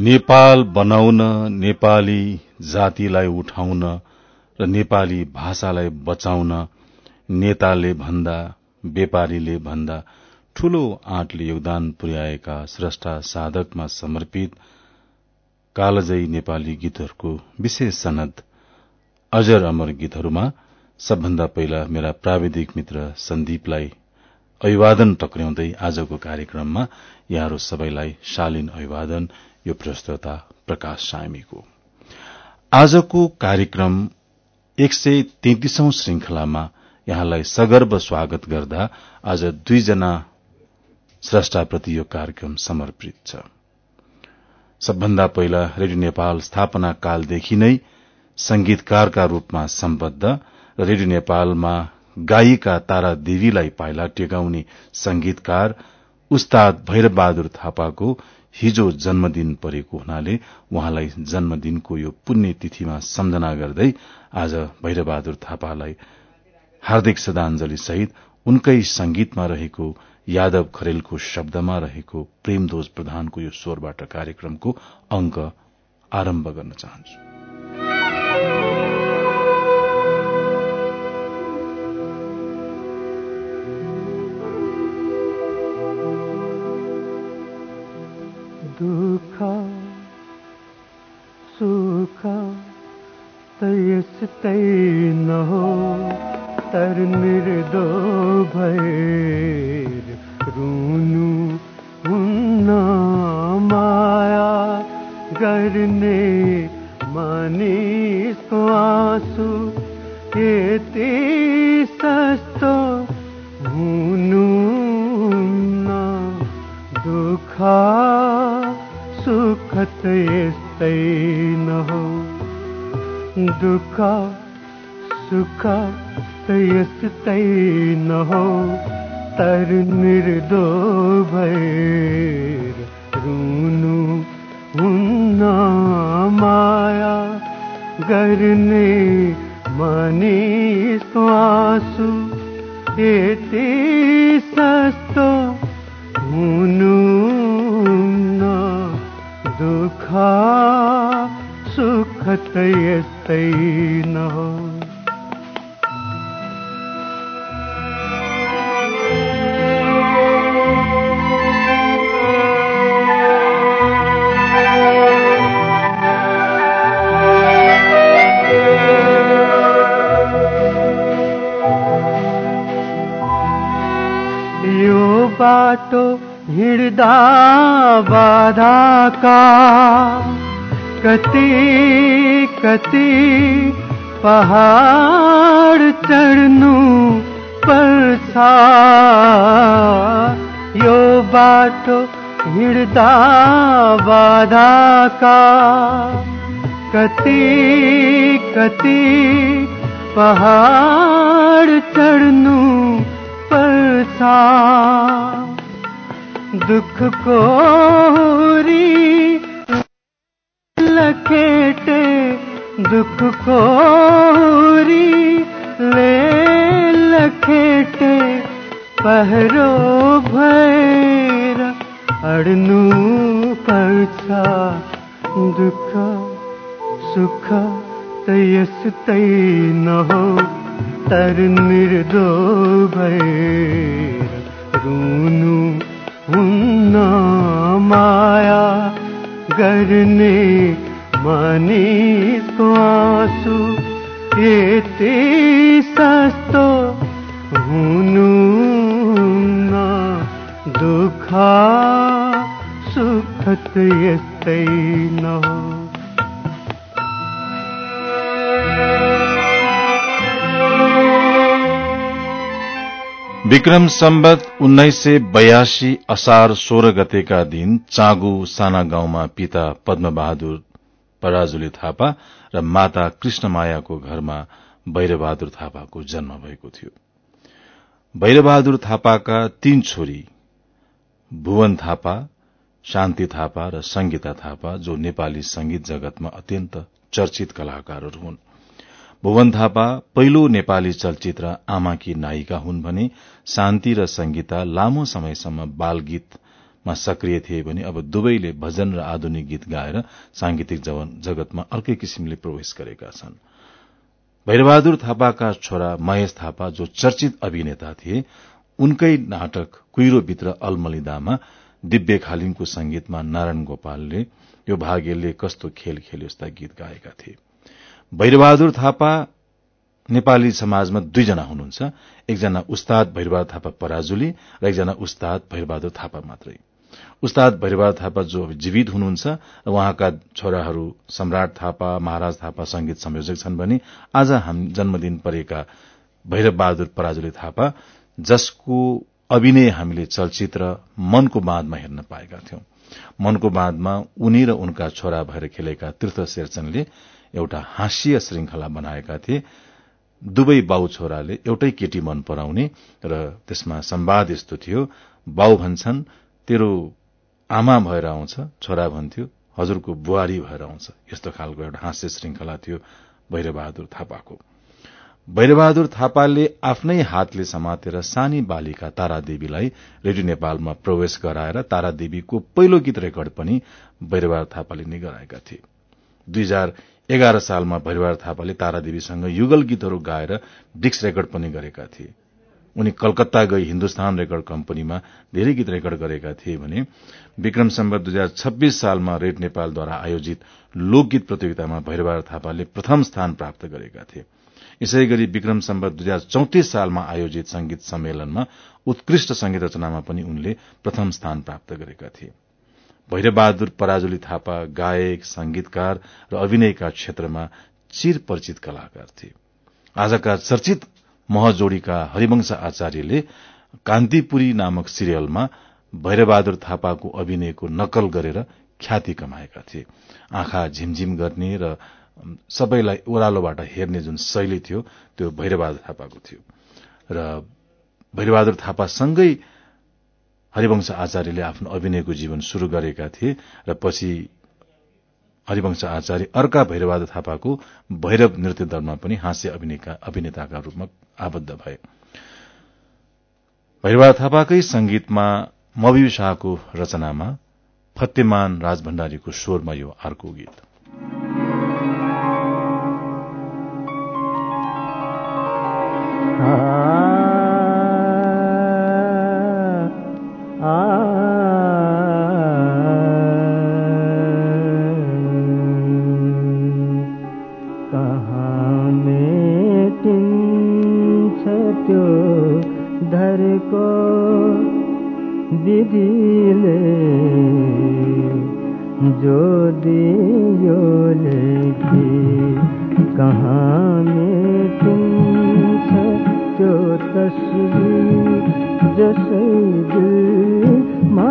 नेपाल बनाउन नेपाली जातिलाई उठाउन र नेपाली भाषालाई बचाउन नेताले भन्दा व्यापारीले भन्दा ठूलो आँटले योगदान पुर्याएका श्रष्टा साधकमा समर्पित कालजयी नेपाली गीतहरूको विशेष सनद अजर अमर गीतहरूमा सबभन्दा पहिला मेरा प्राविधिक मित्र सन्दीपलाई अभिवादन टक्र्याउँदै आजको कार्यक्रममा यहाँहरू सबैलाई शालीन अभिवादन यो प्रस्तोता प्रकाश सामीको। आजको कार्यक्रम एक सय तेत्तीसौं श्रृंखलामा यहाँलाई सगर्व स्वागत गर्दा आज दुईजना स्रष्टाप्रति यो कार्यक्रम समर्पित छ। सबभन्दा पहिला रेडियो नेपाल स्थापना कालदेखि नै संगीतकारका रूपमा सम्बद्ध र रेडियो नेपालमा गायिका तारा देवीलाई पाइला टेकाउने संगीतकार उस्ताद भैरबहादुर थापाको हिजो जन्मदिन परेको हुनाले उहाँलाई जन्मदिनको यो पुण्य तिथिमा सम्झना गर्दै आज भैरबहादुर थापालाई हार्दिक श्रद्धांजलि सहित उनकै संगीतमा रहेको यादव खरेलको शब्दमा रहेको प्रेमदोज प्रधानको यो स्वरबाट कार्यक्रमको अंक आरम्भ गर्न चाहन्छु। यस्तै नहो तर निर्दो भएर रुनु हुन्न माया गर्ने मानिसको आँसु यति सस्तो हुनु दुःख सुख त यस्तै नहो दुःख सुख यस्तै नहो तर निर्दो भएर रुनु हुन्न माया गर्ने मानिसको आँसु यति सस्तो हुनु न दुःख। सुख त यस्तै न यो बाटो हिँड्दा बाधाका कति कति पहाड चढ्नु पर्छ। यो बाटो हिँड्दा बाधाका। कति कति पहाड चढ्नु पर्छ। दुःखको लखेटे दुःखको ले लखेटे पहरो भएर अड्नु पर्छ दुःख सुख त यस्तै नहो तर निर्दो भएर रुनु हुन्न माया गर्ने मानिसको आँसु यति सस्तो हुनु न दुःख सुख यस्तै न विक्रम सम्बत उन्नाइस सय बयासी असार सोह्र गतेका दिन चाँगु साना गाउँमा पिता पद्मबहादुर पराजुली थापा र माता कृष्णमायाको घरमा भैरबहादुर थापाको जन्म भएको थियो। भैरबहादुर थापाका तीन छोरी भुवन थापा शान्ति थापा र संगीता थापा जो नेपाली संगीत जगतमा अत्यन्त चर्चित कलाकारहरू हुन्। भुवन थापा पहिलो नेपाली चलचित्र आमाकी नायिका हुन् भने शान्ति र संगीता लामो समयसम्म बाल गीतमा सक्रिय थिए भने अब दुवैले भजन र आधुनिक गीत गाएर सांगीतिक जगतमा अर्कै किसिमले प्रवेश गरेका छन्। भैरबहादुर थापाका छोरा महेश थापा जो चर्चित अभिनेता थिए उनकै नाटक कुइरोभित्र अल्मलिदामा दिव्य खालिङको संगीतमा नारायण गोपालले यो भाग्यले कस्तो खेल खेल्यो यस्ता गीत गाएका थिए। भैरबहादुर थापा नेपाली समाजमा दुईजना हुनुहुन्छ। एकजना उस्ताद भैरबहादुर थापा पराजुली र एकजना उस्ताद भैरबहादुर थापा मात्रै। उस्ताद भैरबहादुर थापा जो जीवित हुनुहुन्छ र उहाँका छोराहरू सम्राट थापा महाराज थापा संगीत संयोजक छन् भने आज हाम जन्मदिन परेका भैरबबहादुर पराजुली थापा जसको अभिनय हामीले चलचित्र मनको बाँधमा हेर्न पाएका थियौं। मनको बाँधमा उनी र उनका छोरा भएर खेलेका तीर्थ शेरचनले एउटा हाँस्य श्रृंखला बनाएका थिए। दुवै बाउ छोराले एउटै केटी मन पराउने र त्यसमा संवाद यस्तो थियो बाउ भन्छन् तेरो आमा भएर आउँछ छोरा भन्थ्यो हजुरको बुहारी भएर आउँछ। यस्तो खालको एउटा हाँस्य श्रृंखला थियो भैरबहादुर थापाको। भैरबहादुर थापाले आफ्नै हातले समातेर सानी बालिका तारादेवीलाई रेडियो नेपालमा प्रवेश गराएर तारादेवीको पहिलो गीत रेकर्ड पनि भैरबहादुर थापाले नै गराएका थिए। दुई हजार एघार सालमा भैरवार थापाले तारादेवीसँग युगल गीतहरू गाएर डिक्स रेकर्ड पनि गरेका थिए। उनी कलकत्ता गई हिन्दुस्तान रेकर्ड कम्पनीमा धेरै गीत रेकर्ड गरेका थिए भने विक्रम सम्बत दुई हजार छब्बीस सालमा रेड नेपालद्वारा आयोजित लोकगीत प्रतियोगितामा भैरवार थापाले प्रथम स्थान प्राप्त गरेका थिए। यसै गरी विक्रम सम्बत दुई हजार चौतिस सालमा आयोजित संगीत सम्मेलनमा उत्कृष्ट संगीत रचनामा पनि उनले प्रथम स्थान प्राप्त गरेका थिए। भैरबहादुर पराजुली थापा गायक संगीतकार र अभिनयका क्षेत्रमा चिर परिचित कलाकार थिए। आजका चर्चित महजोड़ीका हरिवंश आचार्यले कान्तिपुरी नामक सिरियलमा भैरबहादुर थापाको अभिनयको नकल गरेर ख्याति कमाएका थिए। आँखा झिमझिम गर्ने र सबैलाई ओह्रालोबाट हेर्ने जुन शैली थियो त्यो भैरबहादुर थापाको थियो। र भैरबहादुर थापासँगै हरिवंश आचार्यले आफ्नो अभिनयको जीवन शुरू गरेका थिए र पछि हरिवंश आचार्य अर्का भैरबहादुर थापाको भैरव नृत्य दलमा पनि हास्य अभिनेताका रूपमा आबद्ध भए। भैरबहादुर थापाकै संगीतमा मवि शाहको रचनामा फतेमान राजभण्डारीको स्वरमा यो अर्को गीत। धरको दिदीले जो दियो लेखी कहाँ मेटिन्छ त्यो तस्बिर जसै दिलमा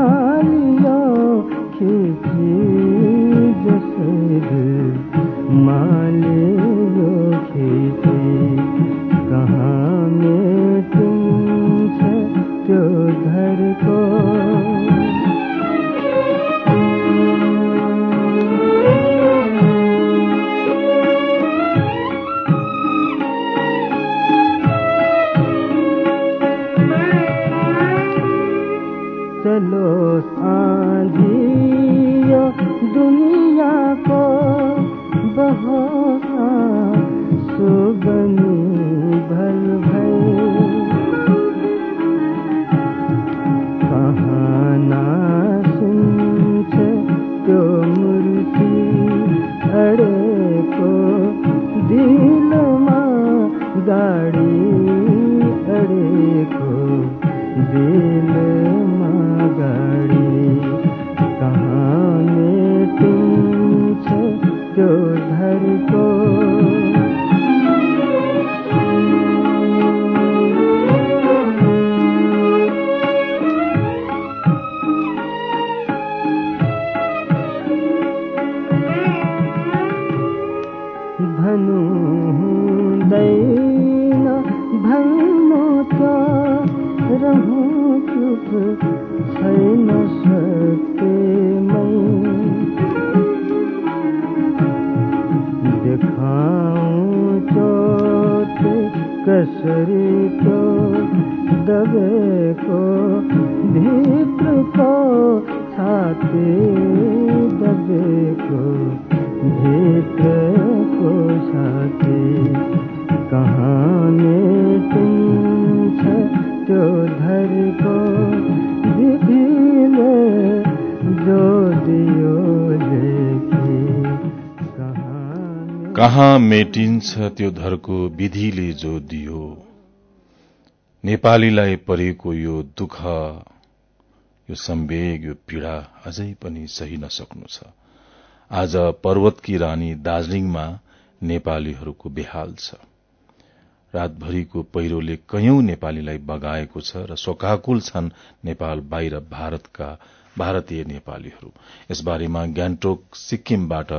मेटिन्छ त्यो धरको विधिले जो दियो। नेपालीलाई परेको यो दुःख यो सम्वेग यो पीड़ा अझै पनि सही नसक्नु छ। आज पर्वतकी रानी दार्जीलिङमा नेपालीहरूको बेहाल छ। रातभरिको पहिरोले कैयौं नेपालीलाई बगाएको छ र शोकाकुल छन् नेपाल बाहिर भारतका भारतीय नेपालीहरू। यसबारेमा गान्तोक सिक्किमबाट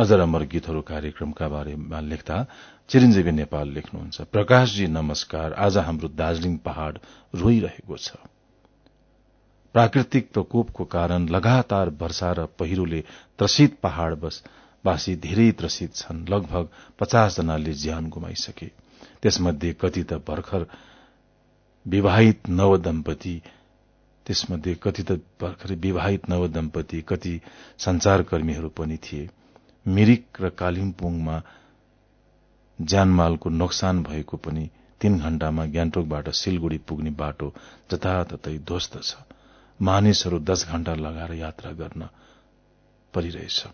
अजर अमर गीतहरू कार्यक्रमका बारेमा लेख्दा चिरञ्जीवी नेपाल लेख्नुहुन्छ। प्रकाशजी नमस्कार। आज हाम्रो दार्जीलिङ पहाड़ रोइरहेको छ। प्राकृतिक प्रकोपको कारण लगातार वर्षा र पहिरोले त्रसित पहाड़ वासी धेरै त्रसित छन्। लगभग पचास जनाले ज्यान गुमाइसके। त्यसमध्ये कति त भर्खर विवाहित नवदम्पति त्यसमध्ये कति त भर्खर विवाहित नवदम्पति कति संचारकर्मीहरू पनि थिए। मिरिक र कालिम्पोङमा ज्यानमालको नोक्सान भएको पनि तीन घण्टामा गान्तोकबाट सिलगुड़ी पुग्ने बाटो जताततै ध्वस्त छ। मानिसहरू दश घण्टा लगाएर यात्रा गर्न परिरहेछ।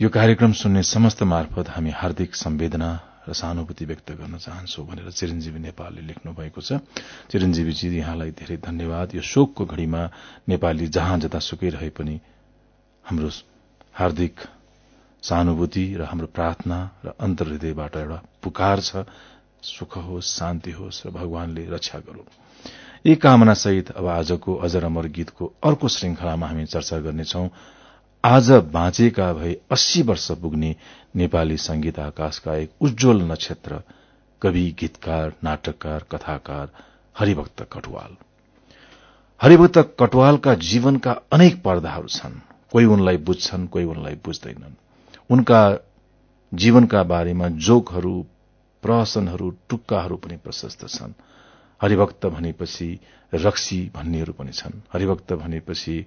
यो कार्यक्रम सुन्ने समस्त मार्फत हामी हार्दिक सम्वेदना र सहानुभूति व्यक्त गर्न चाहन्छौ भनेर चिरञ्जीवी नेपालले लेख्नु भएको छ। चिरञ्जीवीजी यहाँलाई धेरै धन्यवाद। यो शोकको घड़ीमा नेपाली जहाँ जतासुकै रहे पनि हाम्रो हार्दिक सहानुभूति र हाम्रो प्रार्थना र अन्तर्हृदयबाट एउटा पुकार छ। सुख होस् शान्ति होस् र भगवानले रक्षा गरून् यी कामना सहित अब आजको अजर अमर गीतको अर्को श्रृंखलामा हामी चर्चा गर्नेछौ। आज बाँचेका भए अस्सी वर्ष पुग्ने नेपाली संगीत आकाशका एक उज्जवल नक्षत्र कवि गीतकार नाटककार कथाकार हरिभक्त कटवाल। हरिभक्त कटवालका जीवनका अनेक पर्दाहरू छन्। कोही उनलाई बुझ्छन् कोही उनलाई बुझ्दैनन्। उनका जीवनका बारेमा जोकहरू प्रहसनहरू टुक्काहरू पनि प्रशस्त छन्। हरिभक्त भनेपछि रक्सी भन्नेहरू पनि छन्। हरिभक्त भनेपछि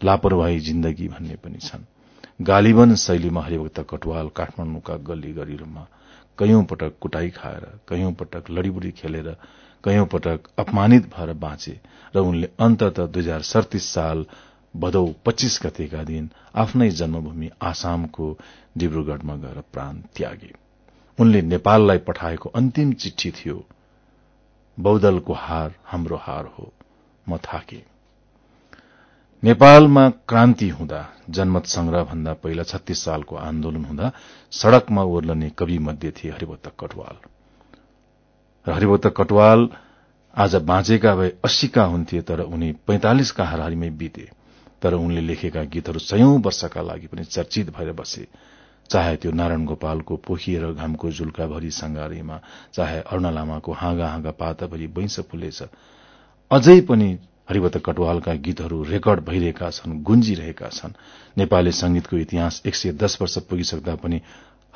लापरवाही जिन्दगी भन्ने पनि छन्। गालिबन शैलीमा हरिभक्त कटवाल काठमाडौँका गल्ली गरीहरूमा कैयौं पटक कुटाई खाएर कैयौं पटक लड़ीबुड़ी खेलेर कैयौं पटक अपमानित भएर बाँचे र उनले अन्तत दुई हजार सड़तीस साल भदौ पच्चीस गतेका दिन आफ्नै जन्मभूमि आसामको डिब्रुगढ़मा गएर प्राण त्यागे। उनले नेपाललाई पठाएको अन्तिम चिठी थियो बौदलको हार हाम्रो हार हो म थाके। नेपालमा क्रान्ति हुँदा जनमत संग्रह भन्दा पहिला छत्तीस सालको आन्दोलन हुँदा सड़कमा ओर्लने कवि मध्ये थिए हरिभक्त कटवाल। र कटवाल आज बाँचेका भए अस्सीका हुन्थे तर उनी पैंतालिसका हाराहारीमै बिते। तर उनले लेखेका गीतहरू सयौं वर्षका लागि पनि चर्चित भएर बसे। चाहे त्यो नारायण गोपालको पोखिएर घामको जुल्काभरि संगारेमा चाहे अरूणा लामाको हाँगा हाँगा पाताभरि बैंस फुलेछ। अझै पनि हरिवत कटवालका गीतहरू रेकर्ड भइरहेका छन् गुन्जिरहेका छन्। नेपाली संगीतको इतिहास एक सय दश वर्ष पुगिसक्दा पनि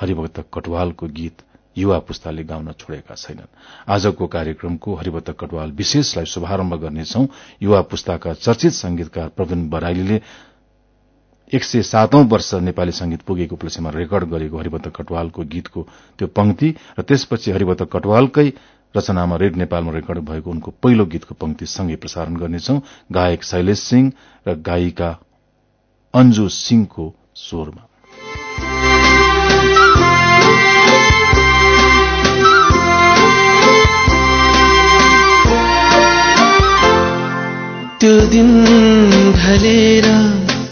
हरिभक्त कटवालको गीत युवा पुस्ताले गाउन छोडेका छैनन्। आजको कार्यक्रमको हरिभक्त कटवाल विशेषलाई शुभारम्भ गर्नेछौ। युवा पुस्ताका चर्चित संगीतकार प्रवीण बराइलीले एक सय सातौं वर्ष नेपाली संगीत पुगेको उपलक्ष्यमा रेकर्ड गरेको हरिभक्त कटवालको गीतको त्यो पंक्ति र त्यसपछि हरिभक्त कटवालकै रचनामा रेड नेपालमा रेकर्ड भएको उनको पहिलो गीतको पंक्ति सँगै प्रसारण गर्नेछौ। गायक शैलेश सिंह र गायिका अन्जु सिंहको स्वरमा। त्यो दिन ढलेर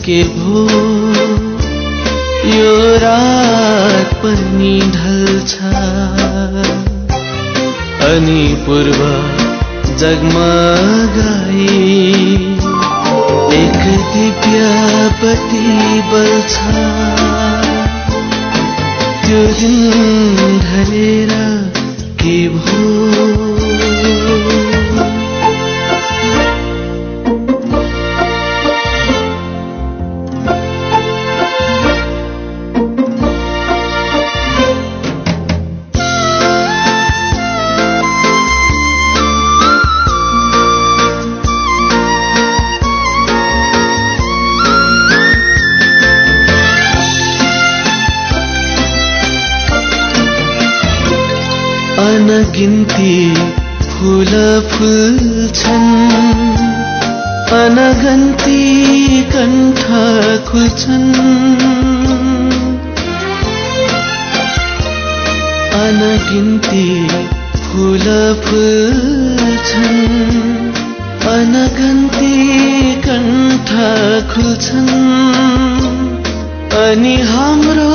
के भो? यो रात पनि ढल्छ। अनि पूर्व जगमगाई। एक दिव्य पति बल्छ। त्यो दिन ढलेर के भो? अनगिन्ती फुल फुल्छन् अनगन्ती कण्ठ खुल्छन् अनगिन्ती फुल फुल्छन् अनगन्ती कण्ठ खुल्छन् अनि हाम्रो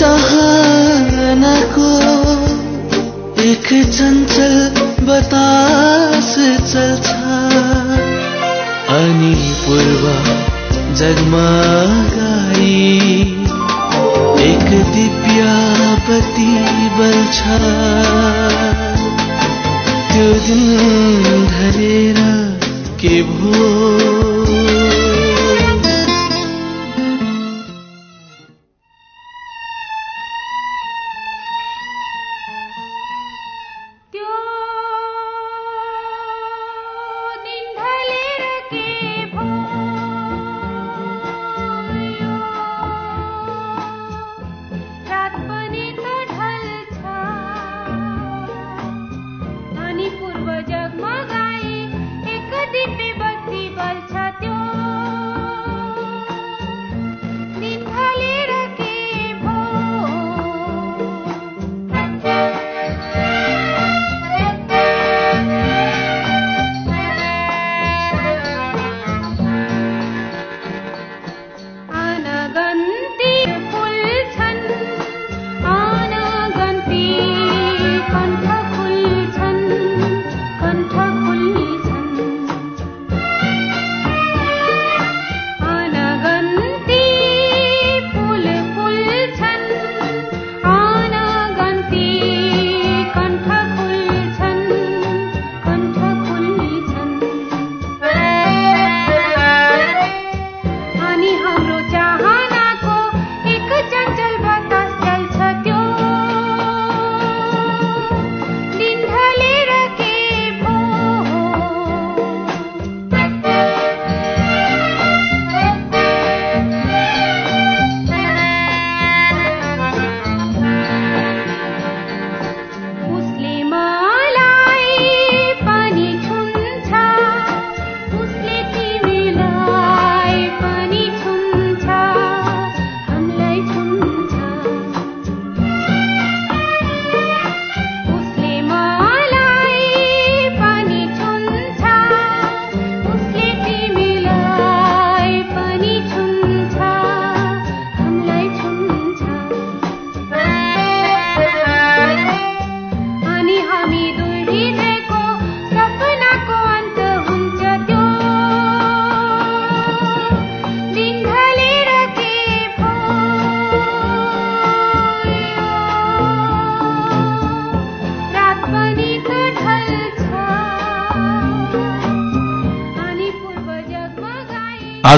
चाहनाको एक चञ्चल बतास चल्छ। अनि पूर्व जगमगाई। एक दिव्य बत्ती बल्छ त्यो दिन धरेर के भो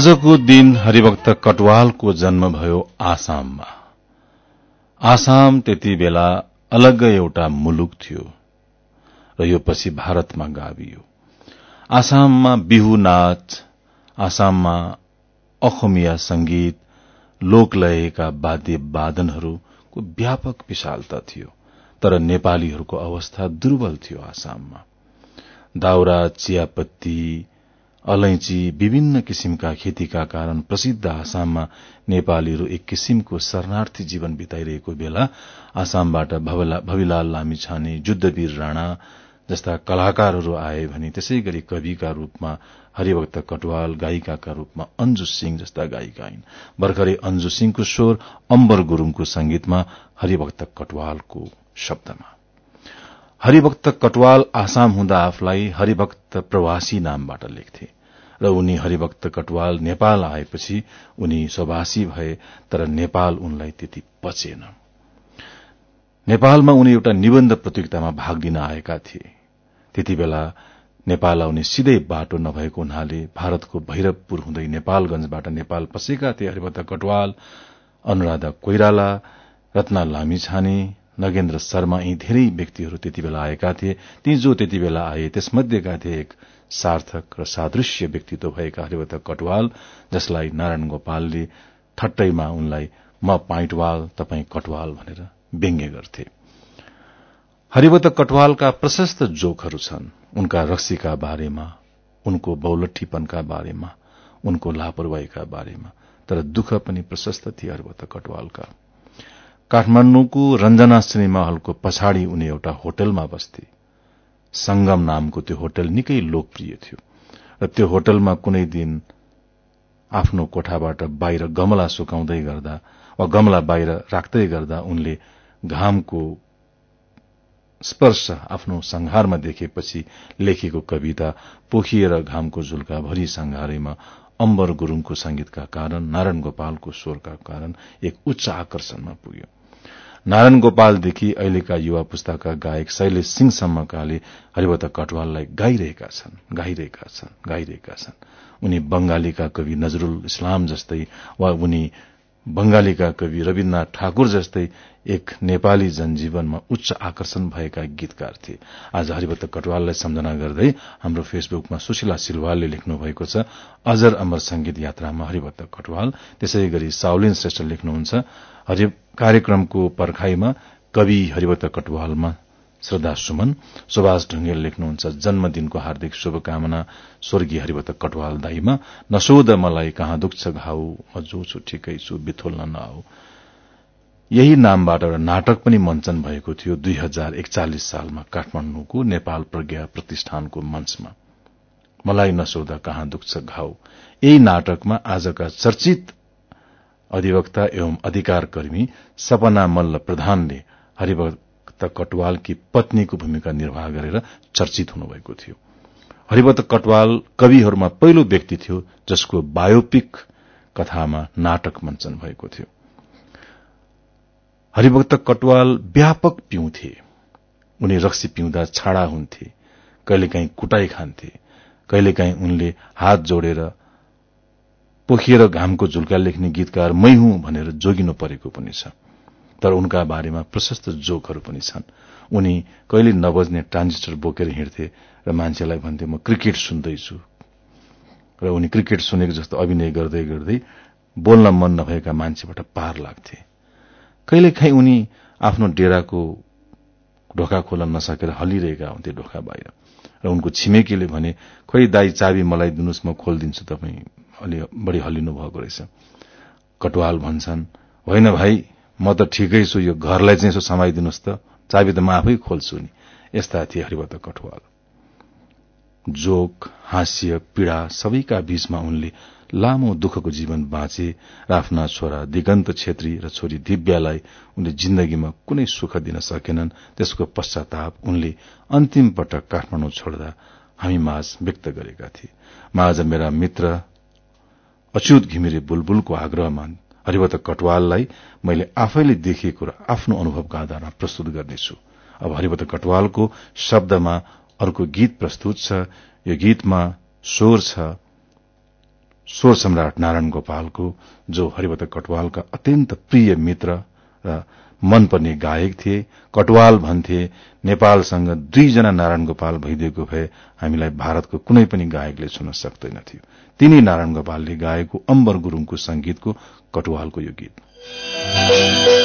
आजको दिन हरिभक्त कटवालको जन्म भयो आसाममा। आसाम त्यति बेला अलग्गै एउटा मुलुक थियो र यो पछि भारतमा गाभियो। आसाममा बिहु नाच आसाममा अखमिया संगीत लोकलयका वाद्य वादनहरूको व्यापक विशालता थियो तर नेपालीहरूको अवस्था दुर्बल थियो आसाममा। दाउरा चियापत्ती अलैंची विभिन्न किसिमका खेतीका कारण प्रसिद्ध आसाममा नेपालीहरू एक किसिमको शरणार्थी जीवन बिताइरहेको बेला आसामबाट भवला- भविलाल लामिछाने जुद्धवीर राणा जस्ता कलाकारहरू आए भने त्यसै गरी कविका रूपमा हरिभक्त कटवाल गायिकाका रूपमा अन्जु सिंह जस्ता गायिका आइन्। भर्खरै अन्जु सिंहको स्वर अम्बर गुरूङको संगीतमा हरिभक्त कटवालको शब्दमा। हरिभक्त कटवाल आसाम हुँदा आफूलाई हरिभक्त प्रवासी नामबाट लेख्थे र उनी हरिभक्त कटवाल नेपाल आएपछि उनी स्वभाषी भए तर नेपाल उनलाई त्यति पचेन। नेपालमा उनी एउटा निबन्ध प्रतियोगितामा भाग लिन आएका थिए। त्यति बेला नेपाल आउने सिधै बाटो नभएको हुनाले भारतको भैरवपुर हुँदै नेपालगंजबाट नेपाल पसेका थिए हरिभक्त कटवाल अनुराधा कोइराला रत्ना लामिछाने नगेन्द्र शर्मा यी धेरै व्यक्तिहरू त्यति बेला आएका थिए। ती जो त्यति बेला आए। त्यसमध्येका थिए एक सार्थक र सादृश्य व्यक्तित्व भएका हरिभक्त कटवाल जसलाई नारायण गोपालले ठट्टैमा उनलाई म पाइटवाल तपाई कटवाल भनेर व्यङ्ग्य गर्थे। हरिवत कटवालका प्रशस्त जोकहरू छन्। उनका रक्सीका बारेमा उनको बौलठीपनका बारेमा उनको लापरवाहीका बारेमा। तर दुःख पनि प्रशस्त थिए हरिवत कटवालका। काठमाण्डुको रञ्जना सिनेमा हलको पछाडि उनी एउटा होटलमा बस्थे। संगम नामको त्यो होटल निकै लोकप्रिय थियो र त्यो होटलमा कुनै दिन आफ्नो कोठाबाट बाहिर गमला सुकाउँदै गर्दा वा गमला बाहिर राख्दै गर्दा उनले घामको स्पर्श आफ्नो संहारमा देखेपछि लेखेको कविता पोखिएर घामको झुल्का भरि संहारेमा अम्बर गुरूङको संगीतका कारण नारायण गोपालको स्वरका कारण एक उच्च आकर्षणमा पुग्यो। नारायण गोपालदेखि अहिलेका युवा पुस्ताका गायक शैलेश सिंहसम्मकाले हरिवत कटवाललाई गाइरहेका छन् गाइरहेका छन् गाइरहेका छन्। उनी बंगालीका कवि नजरुल इस्लाम जस्तै वा उनी बंगालीका कवि रविन्द्रनाथ ठाकुर जस्तै एक नेपाली जनजीवनमा उच्च आकर्षण भएका गीतकार थिए। आज हरिभक्त कटवाललाई सम्झना गर्दै हाम्रो फेसबुकमा सुशीला सिलवालले लेख्नु भएको छ अजर अमर संगीत यात्रामा हरिभक्त कटवाल। त्यसै गरी साउलिन श्रेष्ठ लेख्नुहुन्छ कार्यक्रमको पर्खाईमा कवि हरिभक्त कटवालमा श्रद्धा सुमन सुभाष ढुङ्गेल लेख्नुहुन्छ जन्मदिनको हार्दिक शुभकामना स्वर्गीय हरिवत कटवाल दाईमा। नसोध मलाई कहाँ दुख्छ घाउ म जो छु ठिकै छु बिथोल्न नआऊ। यही नामबाट एउटा नाटक पनि मञ्चन भएको थियो दुई हजार एकचालिस सालमा काठमाण्डुको नेपाल प्रज्ञा प्रतिष्ठानको मञ्चमा। मलाई नसोध कहाँ दुख्छ घाउ। यही नाटकमा आजका चर्चित अधिवक्ता एवं अधिकारकर्मी सपना मल्ल प्रधानले हरिवत कटवालकी पत्नीको भूमिका निर्वाह गरेर चर्चित हुनुभएको थियो। हरिभक्त कटवाल कविहरूमा पहिलो व्यक्ति थियो जसको बायोपिक कथामा नाटक मञ्चन भएको थियो। हरिभक्त कटवाल व्यापक पिउँथे। उनी रक्सी पिउँदा छाडा हुन्थे कहिलेकाहीँ कुटाई खान्थे कहिलेकाहीँ उनले हात जोडेर पोखिएर घामको झुल्का लेख्ने गीतकार मै हुँ भनेर जोगिनु परेको पनि छ। तर उनका बारेमा प्रशस्त जोकहरू पनि छन्। उनी कहिले नबज्ने ट्रान्जिस्टर बोकेर हिँड्थे र मान्छेलाई भन्थे म क्रिकेट सुन्दैछु। र उनी क्रिकेट सुनेको जस्तो अभिनय गर्दै गर्दै बोल्न मन नभएका मान्छेबाट पार लाग्थे। कहिलेकाहीँ उनी आफ्नो डेराको ढोका खोल्न नसकेर हलिरहेका हुन्थे ढोका बाहिर। र उनको छिमेकीले भने खोइ दाई चाबी मलाई दिनुहोस् म खोलिदिन्छु तपाईँ अलि बढी हल्लिनु भएको रहेछ। कटवाल भन्छन् होइन भाइ म त ठिकै छु यो घरलाई चाहिँ यसो समाइदिनुहोस् त। चाबी त म आफै खोल्छु नि। यस्ता थिए हरिवत कठवाल। जोक हास्य पीड़ा सबैका बीचमा उनले लामो दुःखको जीवन बाँचे र आफ्ना छोरा दिगन्त छेत्री र छोरी दिव्यालाई उनले जिन्दगीमा कुनै सुख दिन सकेनन्। त्यसको पश्चाताप उनले अन्तिम पटक काठमाडौँ छोड्दा हामी माझ व्यक्त गरेका थिए। माझ मेरा मित्र अच्युत घिमिरे बुलबुलको आग्रहमा हरिवत कटवाललाई मैले आफैले देखेको र आफ्नो अनुभवका आधारमा प्रस्तुत गर्नेछु। अब हरिवत कटवालको शब्दमा अर्को गीत प्रस्तुत छ। यो गीतमा स्वर छ। स्वर सम्राट नारायण गोपालको जो हरिवत कटवालका अत्यन्त प्रिय मित्र र मनपर्ने गायक थिए। कटवाल भन्थे नेपालसँग दुईजना नारायण गोपाल भइदिएको भए हामीलाई भारतको कुनै पनि गायकले सुन्न सक्दैनथ्यो तिनी नारायण गोपालले गाएको अम्बर गुरूङको संगीतको कटुवालको यो गीत।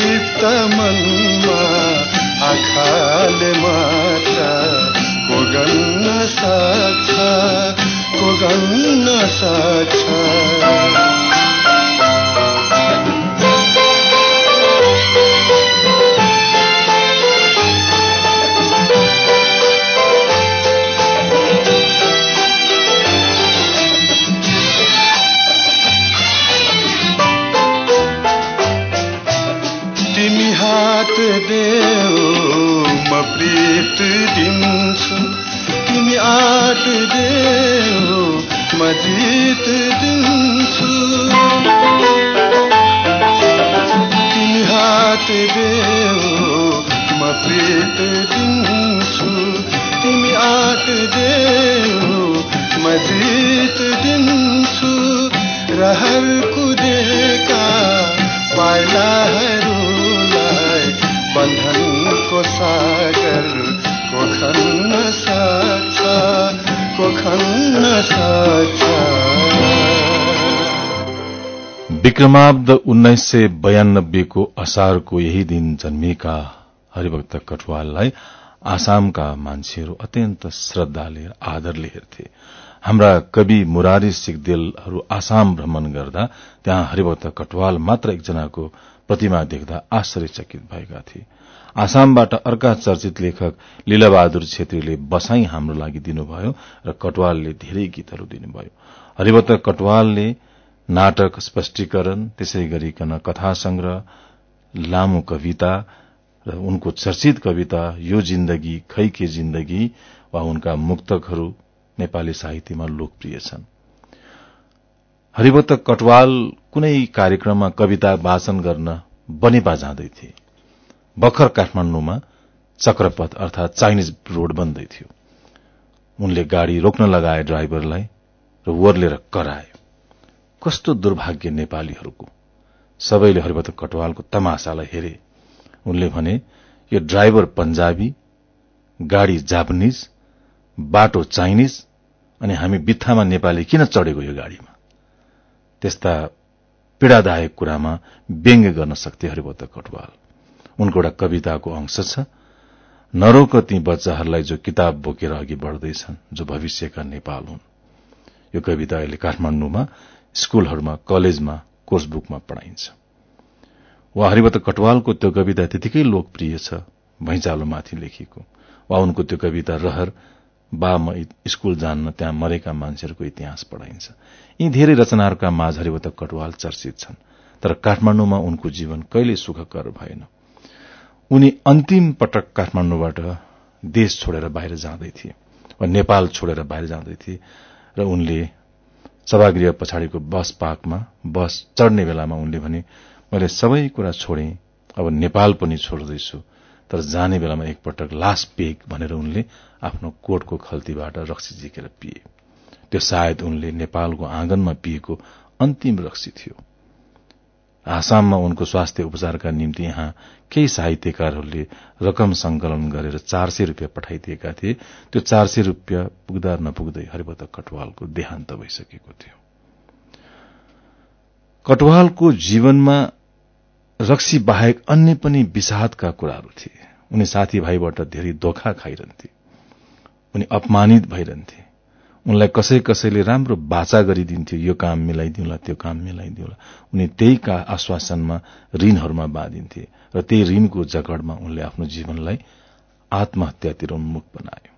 विक्षिप्त मनमा आँखाले मात्र को गन्न सक्छ को गन्न सक्छ विक्रमाब्द उन्नाइस सय बयानब्बेको असारको यही दिन जन्मिएका हरिभक्त कटवाललाई आसामका मान्छेहरू अत्यन्त श्रद्धाले आदरले हेर्थे। हाम्रा कवि मुरारी सिगदेलहरू आसाम भ्रमण गर्दा त्यहाँ हरिभक्त कटवाल मात्र एकजनाको प्रतिमा देख्दा आश्चर्यचकित भएका थिए। आसामबाट अर्का चर्चित लेखक लीलाबहादुर छेत्रीले बसाई हाम्रो लागि दिनुभयो र कटवालले धेरै गीतहरू दिनुभयो। हरिभक्त कटवालले नाटक स्पष्टीकरण त्यसै गरिकन कथा संग्रह लामो कविता र उनको चर्चित कविता यो जिन्दगी खै के जिन्दगी वा उनका मुक्तकहरू नेपाली साहित्यमा लोकप्रिय छन्। हरिभक्त कटवाल कुनै कार्यक्रममा कविता वाचन गर्न बनेपा जाँदैथे भर्खर काठमाण्डुमा चक्रपथ अर्थात चाइनिज रोड बन्दै थियो। उनले गाड़ी रोक्न लगाए ड्राइभरलाई र वरलेर कराए। कस्तो दुर्भाग्य नेपालीहरूको। सबैले हरिभक्त कटवालको तमासालाई हेरे। उनले भने यो ड्राइभर पञ्जाबी गाड़ी जापानिज बाटो चाइनिज अनि हामी बित्थामा नेपाली किन चढेको यो गाड़ीमा? त्यस्ता पीड़ादायक कुरामा व्यङ्ग्य गर्न सक्थे हरिभक्त कटवाल। उनको एउटा कविताको अंश छ नरोक ती बच्चाहरूलाई जो किताब बोकेर अघि बढ़दैछन् जो भविष्यका नेपाल हुन्। यो कविता अहिले काठमाण्डुमा स्कूलहरूमा कलेजमा कोर्स बुकमा पढ़ाइन्छ। वा हरिवत कटवालको त्यो कविता त्यतिकै लोकप्रिय छ भैँचालोमाथि लेखिएको वा उनको त्यो कविता रहर बा म स्कूल जान्न त्यहाँ मरेका मान्छेहरूको इतिहास पढ़ाइन्छ। यी धेरै रचनाहरूका माझ हरिवत कटवाल चर्चित छन् तर काठमाण्डुमा उनको जीवन कहिले सुखकर भएन। उनी अन्तिम पटक काठमाण्डुबाट देश छोडेर बाहिर जाँदै थिए वा नेपाल छोडेर बाहिर जाँदै थिए र उनले सभागृह पछाडिको बस पार्कमा बस चढ्ने बेलामा उनले भने मैले सबै कुरा छोडे अब नेपाल पनि छोड्दैछु तर जाने बेलामा एकपटक लास्ट पेग भनेर उनले आफ्नो कोटको खल्तीबाट रक्सी झिकेर पिए। त्यो सायद उनले नेपालको आँगनमा पिएको अन्तिम रक्सी थियो। आसाममा उनको स्वास्थ्य उपचारका निम्ति यहाँ केही साहित्यकारहरूले रकम संकलन गरेर चार सय रूपियाँ पठाइदिएका थिए। त्यो चार सय रूपियाँ पुग्दा नपुग्दै हरिभक्त कटवालको देहान्त भइसकेको थियो। कटवालको जीवनमा रक्सी बाहेक अन्य पनि विषादका कुराहरू थिए। उनी साथीभाइबाट धेरै धोखा खाइरहन्थे। उनी अपमानित भइरहन्थे। उनलाई कसै कसैले राम्रो बाचा गरिदिन्थ्यो यो काम मिलाइदिउला त्यो काम मिलाइदिउला। उनी त्यही का आश्वासनमा ऋणहरूमा बाँधिन्थे र त्यही ऋणको जगड़मा उनले आफ्नो जीवनलाई आत्महत्यातिर उन्मुख बनायो।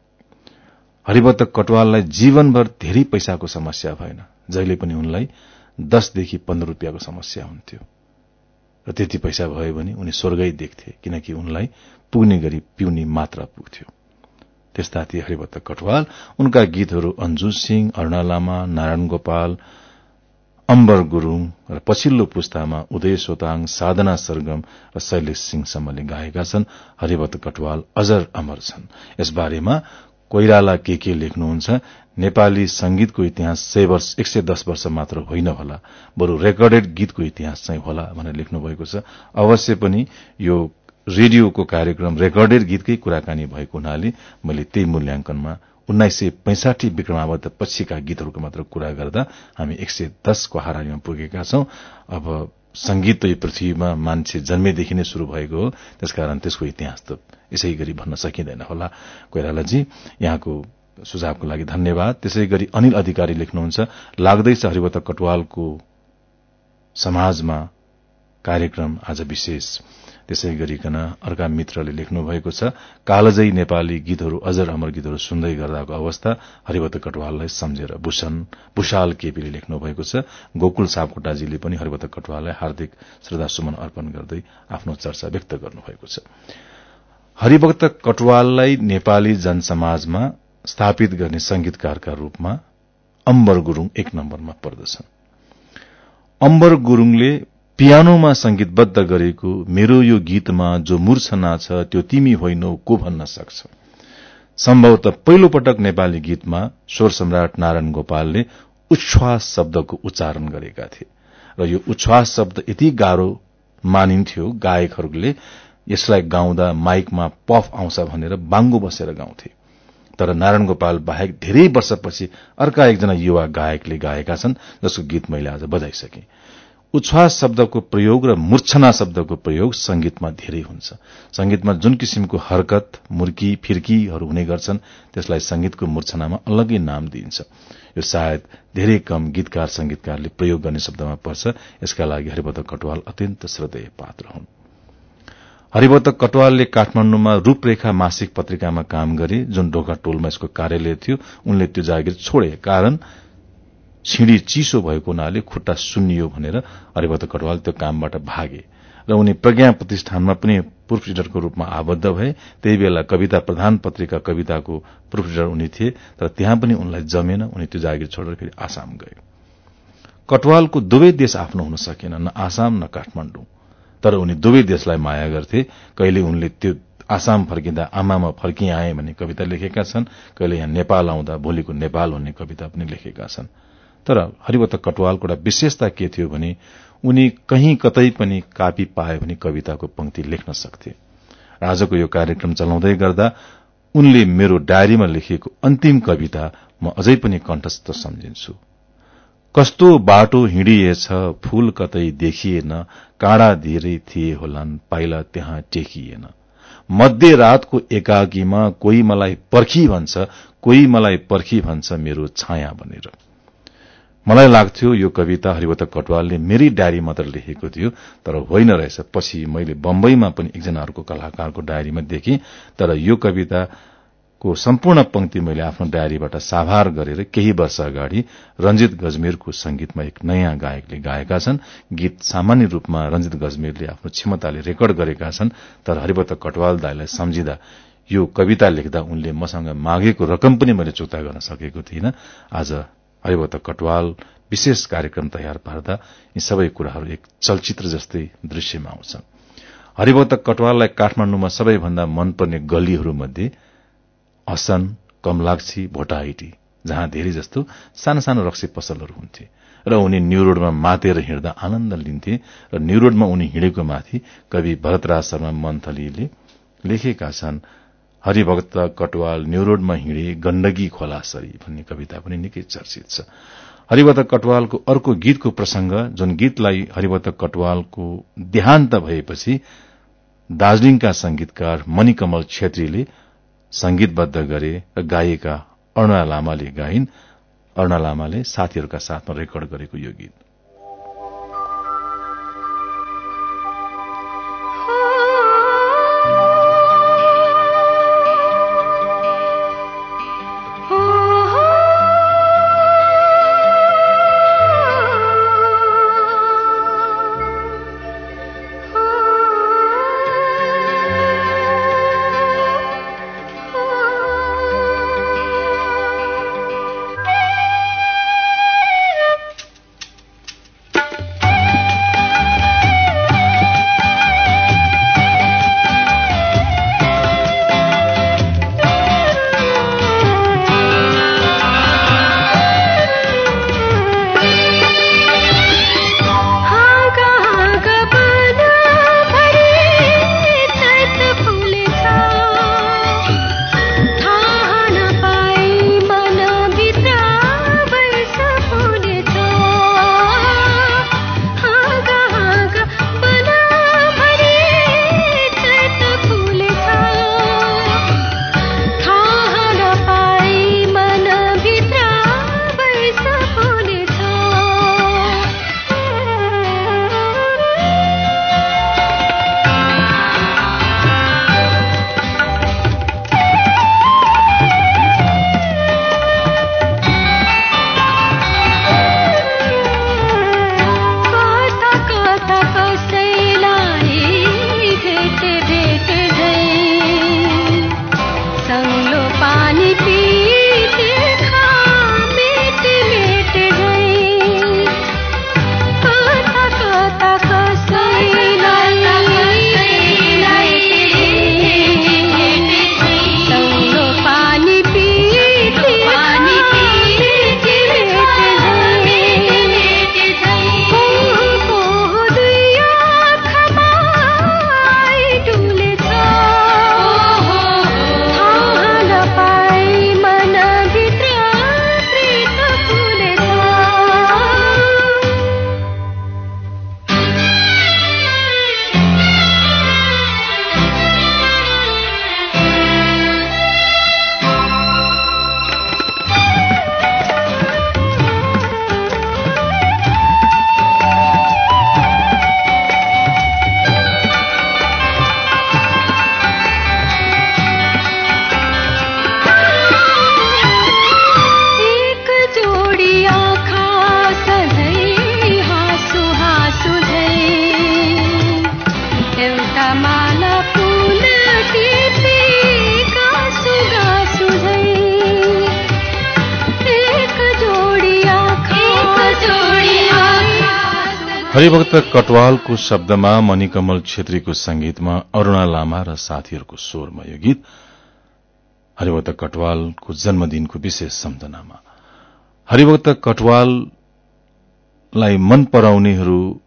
हरिभक्त कटवाललाई जीवनभर धेरै पैसाको समस्या भएन जहिले पनि उनलाई दसदेखि पन्ध्र रुपियाँको समस्या हुन्थ्यो। र त्यति पैसा भयो भने उनी स्वर्गै देख्थे किनकि उनलाई पुग्ने गरी पिउने मात्रा पुग्थ्यो। त्यस्ता थिए हरिभक्त कटवाल उनका गीतहरू अन्जु सिंह अरूणा लामा नारायण गोपाल अम्बर गुरूङ र पछिल्लो पुस्तामा उदय सोताङ साधना सरगम र शैलेश सिंहसम्मले गाएका छन्। हरिभक्त कटवाल अजर अमर छन्। यसबारेमा कोइराला के के लेख्नुहुन्छ? नेपाली संगीतको इतिहास सय वर्ष एक सय दस वर्ष मात्र होइन होला। बरू रेकर्डेड गीतको इतिहास चाहिँ होला भनेर लेख्नु भएको छ। अवश्य पनि यो रेडियोको कार्यक्रम रेकर्डेड गीतकै कुराकानी भएको हुनाले मैले त्यही मूल्याङ्कनमा उन्नाइस सय पैंसाठी विक्रमावद्ध पछिका गीतहरूको मात्र कुरा गर्दा हामी एक सय दसको हारानीमा पुगेका छौं। अब संगीत त यो पृथ्वीमा मान्छे जन्मेदेखि नै शुरू भएको हो त्यसकारण त्यसको इतिहास त यसै गरी भन्न सकिँदैन होला। कोइरालाजी यहाँको सुझावको लागि धन्यवाद। त्यसै गरी अनिल अधिकारी लेख्नुहुन्छ लाग्दैछ हरिवत कटवालको समाजमा कार्यक्रम आज विशेष। त्यसै गरिकन अर्का मित्रले लेख्नु भएको छ कालजै नेपाली गीतहरू अजर अमर गीतहरू सुन्दै गर्दाको अवस्था हरिवत कटवाललाई सम्झेर भूषण भूषाल केपीले लेख्नु भएको छ। गोकुल सापकोटाजीले पनि हरिवत कटवाललाई हार्दिक श्रद्धासुमन अर्पण गर्दै आफ्नो चर्चा व्यक्त गर्नुभएको छ। हरिभक्त कटवाललाई नेपाली जनसमाजमा स्थापित गर्ने संगीतकारका रूपमा अम्बर गुरूङ एक नम्बरमा पर्दछन्। अम्बर गुरूङले पियानोमा संगीतबद्ध गरेको मेरो यो गीतमा जो मूर्छना छ त्यो तिमी होइनौ को भन्न सक्छ? सम्भवत पहिलो पटक नेपाली गीतमा स्वर सम्राट नारायण गोपालले उच्छ्वास शब्दको उच्चारण गरेका थिए। र यो उच्छ्वास शब्द यति गाह्रो मानिन्थ्यो गायकहरूले यसलाई गाउँदा माइकमा पफ आउँछ भनेर बाङ्गो बसेर गाउँथे। तर नारायण गोपाल बाहेक धेरै वर्षपछि अर्का एकजना युवा गायकले गाएका छन् जसको गीत मैले आज बजाइसकेँ। उच्छ्वास शब्दको प्रयोग र मूर्छना शब्दको प्रयोग संगीतमा धेरै हुन्छ। संगीतमा जुन किसिमको हरकत मुर्की फिर्कीहरू हुने गर्छन् त्यसलाई संगीतको मूर्छनामा अलग्गै नाम दिइन्छ। यो सायद धेरै कम गीतकार संगीतकारले प्रयोग गर्ने शब्दमा पर्छ। यसका लागि हरिवत कटवाल अत्यन्त श्रद्धेय पात्र हुन्। हरिवत कटवालले काठमाण्डुमा रूपरेखा मासिक पत्रिकामा काम गरे जुन ढोका टोलमा यसको कार्यालय थियो उनले त्यो जागिर छोडे। कारण छिडी चिसो भएको हुनाले खुट्टा सुन्नियो भनेर हरिभक्त कटवाल त्यो कामबाट भागे र उनी प्रज्ञा प्रतिष्ठानमा पनि प्रुफ रिडरको रूपमा आबद्ध भए। त्यही बेला कविता प्रधान पत्रिका कविताको प्रुफ रिडर उनी थिए तर त्यहाँ पनि उनलाई जमेन उनी त्यो जागिर छोडेर फेरि आसाम गए। कटवालको दुवै देश आफ्नो हुन सकेन न आसाम न काठमाण्डु तर उनी दुवै देशलाई माया गर्थे। कहिले उनले त्यो आसाम फर्किँदा आमामा फर्किआए भन्ने कविता लेखेका छन् कहिले यहाँ नेपाल आउँदा भोलिको नेपाल भन्ने कविता पनि लेखेका छन्। तर हरिवत कटवालको एउटा विशेषता के थियो भने उनी कहीँ कतै पनि कापी पाए भने कविताको पंक्ति लेख्न सक्थे। आजको यो कार्यक्रम चलाउँदै गर्दा उनले मेरो डायरीमा लेखिएको अन्तिम कविता म अझै पनि कण्ठस्थ सम्झिन्छु। कस्तो बाटो हिँडिएछ फूल कतै देखिएन काँडा धेरै थिए होलान् पाइला त्यहाँ टेकिएन। मध्य रातको एकाकीमा कोही मलाई पर्खी भन्छ कोही मलाई पर्खी भन्छ मेरो छाया भनेर। मलाई लाग्थ्यो यो कविता हरिवत कटवालले मेरै डायरी मात्र लेखेको थियो तर होइन रहेछ। पछि मैले बम्बईमा पनि एकजना अर्को कलाकारको डायरीमा देखेँ तर यो कविताको सम्पूर्ण पंक्ति मैले आफ्नो डायरीबाट साभार गरेर केही वर्ष अगाडि रंजित गजमेरको संगीतमा एक नयाँ गायकले गाएका छन्। गीत सामान्य रूपमा रंजित गजमेरले आफ्नो क्षमताले रेकर्ड गरेका छन् तर हरिवत कटवाल दाईलाई सम्झिँदा यो कविता लेख्दा उनले मसँग मागेको रकम पनि मैले चुक्ता गर्न सकेको थिइनँ। आज हरिवत कटवाल विशेष कार्यक्रम तयार पार्दा यी सबै कुराहरू एक चलचित्र जस्तै दृश्यमा आउँछ हरिवत कटवाललाई काठमाण्डुमा सबैभन्दा मनपर्ने गलीहरू मध्ये असन कमलाक्षी भोटाइटी जहाँ धेरै जस्तो सानो सानो रक्सी पसलहरू हुन्थे र उनी न्यू रोडमा मातेर हिँड्दा आनन्द लिन्थे र न्यू रोडमा उनी हिँडेको माथि कवि भरतराज शर्मा मन्थलीले लेखेका छन् हरिभक्त कटवाल न्यूरोडमा हिँडे गण्डकी खोला सरी भन्ने कविता पनि निकै चर्चित छ। हरिवत कटवालको अर्को गीतको प्रसंग जुन गीतलाई हरिवत कटवालको देहान्त भएपछि दार्जीलिङका संगीतकार मणिकमल छेत्रीले संगीतबद्ध गरे र गाएका अरूणा लामाले गाइन्। अरूणा लामाले साथीहरूका साथमा रेकर्ड गरेको यो गीत। हरिभक्त कटवालको शब्दमा मणिकमल छेत्रीको संगीतमा अरूणा लामा र साथीहरूको स्वरमा यो गीत हरिभक्त कटवालको जन्मदिनको विशेष सम्झनामा। हरिभक्त कटवाललाई मन पराउनेहरू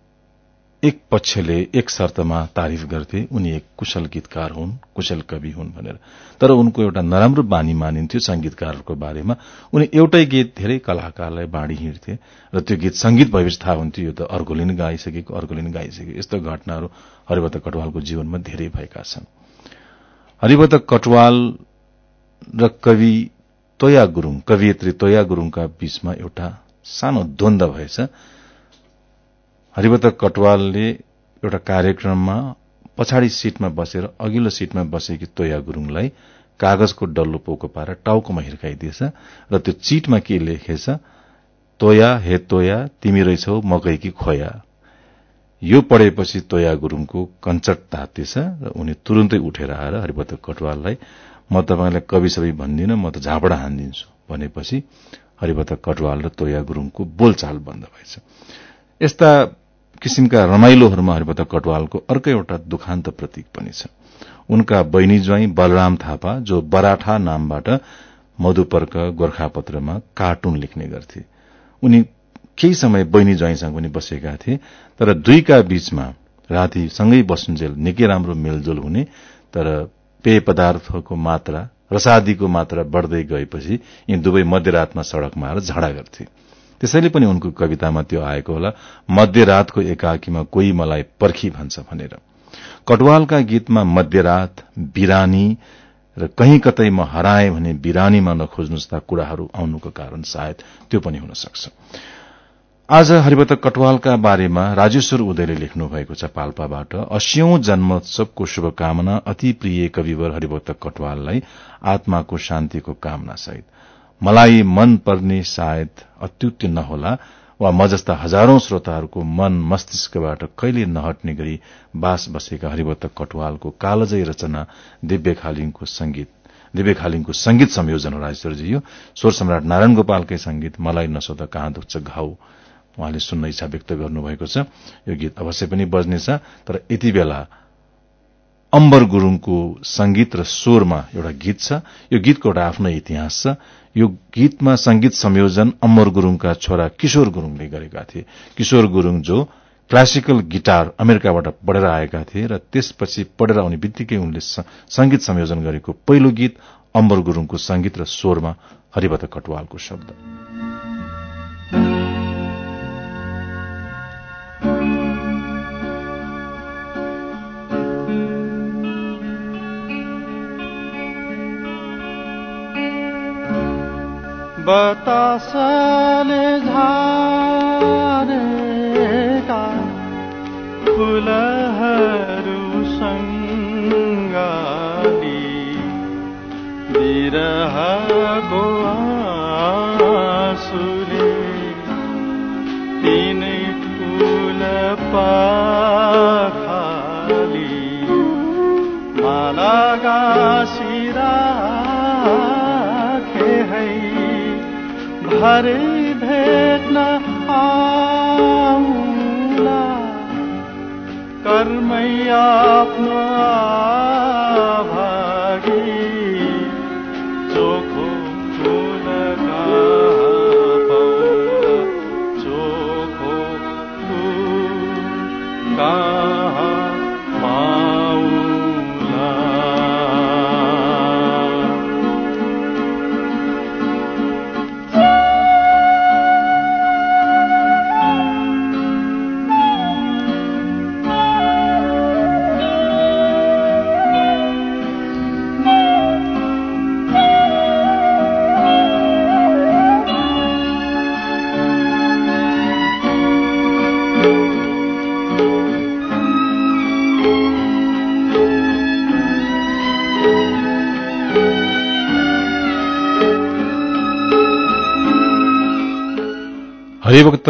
एक पक्षले एक शर्तमा तारिफ गर्थे उनी एक कुशल गीतकार हुन् कुशल कवि हुन् भनेर। तर उनको एउटा नराम्रो बानी मानिन्थ्यो संगीतकारहरूको बारेमा। उनी एउटै गीत धेरै कलाकारलाई बाँडी हिँड्थे र त्यो गीत संगीत भएपछि थाहा हुन्थ्यो। यो त अर्कोले नै गाइसकेको अर्कोले नै गाइसकेको। यस्तो घटनाहरू हरिभक्त कटवालको जीवनमा धेरै भएका छन्। हरिभक्त कटवाल र कवि तोया गुरूङ कवियत्री तोया गुरूङका बीचमा एउटा सानो द्वन्द भएछ। हरिभक्त कटवालले एउटा कार्यक्रममा पछाडि सीटमा बसेर अघिल्लो सीटमा बसेकी तोया गुरूङलाई कागजको डल्लो पोको पारेर टाउकोमा हिर्काइदिएछ र त्यो चिटमा के लेखेछ? तोया हे तोया तिमी रहेछौ मकैकी खोया? यो पढेपछि तोया गुरूङको कञ्चट तातेछ र उनी तुरन्तै उठेर आएर हरिभक्त कटवाललाई म तपाईँलाई कवि सबै भन्दिनँ म त झापडा हानिदिन्छु भनेपछि हरिभक्त कटवाल र तोया गुरूङको बोलचाल बन्द भएछ। यस्ता किसिमका रमाइलोहरूमा हरिभक्त कटवालको अर्को एउटा दुखान्त प्रतीक पनि छ। उनका बहिनी ज्वाई बलराम थापा जो बराठा नामबाट मधुपर्क गोर्खापत्रमा कार्टुन लेख्ने गर्थे। उनी केही समय बहिनी ज्वाईसँग पनि बसेका थिए तर दुईका बीचमा राति सँगै बसुन्जेल निकै राम्रो मेलजोल हुने तर पेय पदार्थको मात्रा रसादीको मात्रा बढ़दै गएपछि यी दुवै मध्यरातमा सड़कमा आएर झगडा गर्थे। त्यसैले पनि उनको कवितामा त्यो आएको होला मध्यरातको एकाकीमा कोही मलाई पर्खी भन्छ भनेर। कटवालका गीतमा मध्यरात बिरानी र कहीँ कतै म हराए भने बिरानीमा नखोज्नु जस्ता कुराहरू आउनुको कारण सायद त्यो पनि हुन सक्छ। आज हरिभक्त कटवालका बारेमा राजेश्वर उदयले लेख्नु भएको छ पाल्पाबाट अस्यौं जन्मोत्सवको शुभकामना अति प्रिय कविवर हरिभक्त कटवाललाई आत्माको शान्तिको कामना सहित मलाई मन पर्ने सायद अत्युत्य नहोला वा म जस्ता हजारौं श्रोताहरूको मन मस्तिष्कबाट कहिले नहट्ने गरी बास बसेका हरिभक्त कटवालको कालजय रचना दिव्य खालिङको संगीत दिव्य खालिङको संगीत संयोजन हो राजेश्वरजी यो स्वर सम्राट नारायण गोपालकै संगीत मलाई नसोध कहाँ दुख्छ घाउ। उहाँले सुन्न इच्छा व्यक्त गर्नुभएको छ। यो गीत अवश्य पनि बज्नेछ तर यति बेला अम्बर गुरूङको संगीत र स्वरमा एउटा गीत छ। यो गीतको एउटा आफ्नो इतिहास छ। यो गीतमा संगीत संयोजन अम्बर गुरूङका छोरा किशोर गुरूङले गरेका थिए। किशोर गुरूङ जो क्लासिकल गिटार अमेरिकाबाट पढेर आएका थिए र त्यसपछि पढेर आउने बित्तिकै उनले संगीत संयोजन गरेको पहिलो गीत अम्बर गुरूङको संगीत र स्वरमा हरिभत कटवालको शब्द। बतासले झारेका फुलहरू सङ्गाली बिरहको आँसुले तिनै फुल पाखाली हरे भेट्न आउला कर्मै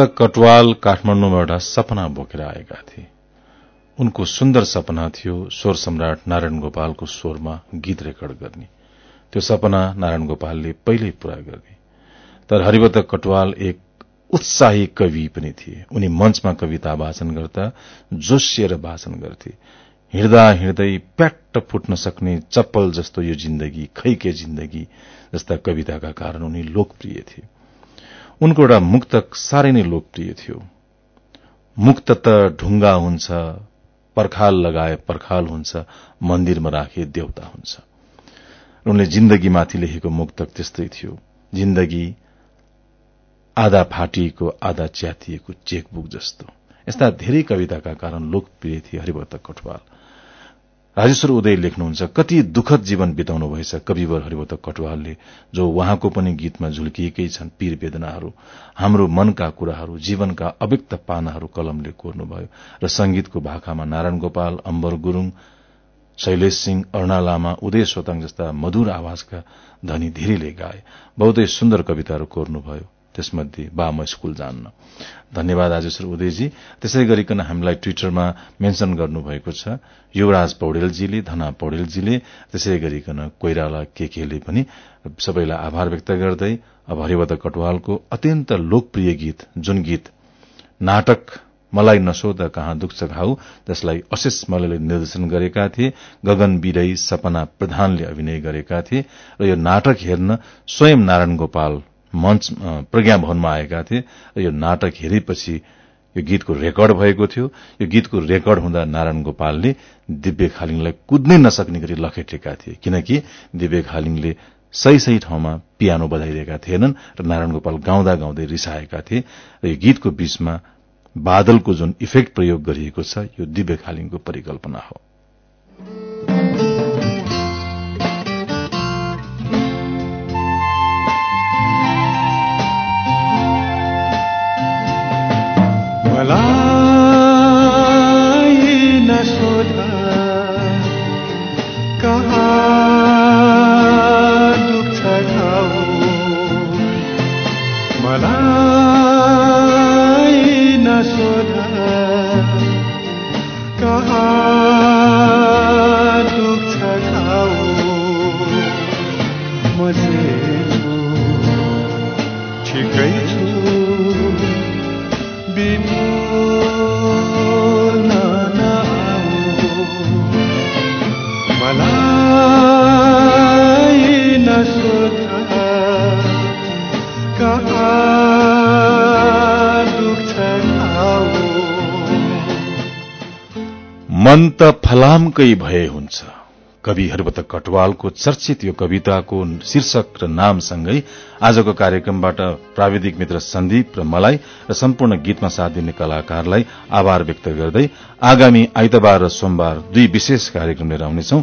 कटवाल काठमाडौँमा एउटा सपना बोकेर आएका थिए। उनको सुन्दर सपना थियो स्वर सम्राट नारायण गोपालको स्वरमा गीत रेकर्ड गर्ने। त्यो सपना नारायण गोपालले पहिल्यै पूरा गर्ने। तर हरिभक्त कटवाल एक उत्साही कवि पनि थिए। उनी मञ्चमा कविता वाचन गर्दा जोसिएर वाचन गर्थे। हिँड्दा हिँड्दै प्याट्ट फुट्न सक्ने चप्पल जस्तो यो जिन्दगी खैके जिन्दगी जस्ता कविताका कारण उनी लोकप्रिय थिए। उनको एउटा मुक्तक साह्रै नै लोकप्रिय थियो। मुक्त त ढुङ्गा हुन्छ पर्खाल लगाए पर्खाल हुन्छ मन्दिरमा राखे देउता हुन्छ। उनले जिन्दगीमाथि लेखेको मुक्तक त्यस्तै थियो। जिन्दगी आधा फाटिएको आधा च्यातिएको चेकबुक जस्तो। यस्ता धेरै कविताका कारण लोकप्रिय थिए हरिभक्त कटवाल। राजेश्वर उदय लेख्नुहुन्छ कति दुखद जीवन बिताउनु भएछ कविवर हरिभक्त कटवालले जो उहाँको पनि गीतमा झुल्किएकै छन् पीर वेदनाहरू। हाम्रो मनका कुराहरू जीवनका अव्यक्त पानाहरू कलमले कोर्नुभयो। र संगीतको भाकामा नारायण गोपाल अम्बर गुरूङ शैलेश सिंह अरूणा लामा उदय सोताङ जस्ता मधुर आवाजका धनी धेरैले गाए। बहुतै सुन्दर कविताहरू कोर्नुभयो। त्यसमध्ये बा म स्कूल जान्न। धन्यवाद राजेश्वर उदयजी। त्यसै गरिकन हामीलाई ट्विटरमा मेन्शन गर्नुभएको छ युवराज पौडेलजीले धना पौडेलजीले त्यसै गरिकन कोइराला केकेले पनि सबैलाई आभार व्यक्त गर्दै अब हरिवत कटवालको अत्यन्त लोकप्रिय गीत जुन गीत नाटक मलाई नसोध कहाँ दुख्छ घाउ जसलाई अशेष मल्लले निर्देशन गरेका थिए गगन बिरई सपना प्रधानले अभिनय गरेका थिए र यो नाटक हेर्न स्वयं नारायण गोपाल मञ्च प्रज्ञा भवनमा आएका थिए र यो नाटक हेरेपछि यो गीतको रेकर्ड भएको थियो। यो गीतको रेकर्ड हुँदा नारायण गोपालले दिव्य खालिङलाई कुद्नै नसक्ने गरी लखेटेका थिए किनकि दिव्य खालिङले सही सही ठाउँमा पियानो बजाइरहेका थिएनन् र नारायण गोपाल गाउँदा गाउँदै रिसाएका थिए र यो गीतको बीचमा बादलको जुन इफेक्ट प्रयोग गरिएको छ यो दिव्य खालिङको परिकल्पना हो। फलामकै भए हुन्छ। कवि हरबत कटवालको चर्चित यो कविताको शीर्षक र नामसँगै आजको कार्यक्रमबाट प्राविधिक मित्र सन्दीप र मलाई र सम्पूर्ण गीतमा साथ दिने कलाकारलाई आभार व्यक्त गर्दै आगामी आइतबार र सोमबार दुई विशेष कार्यक्रम लिएर आउनेछौ।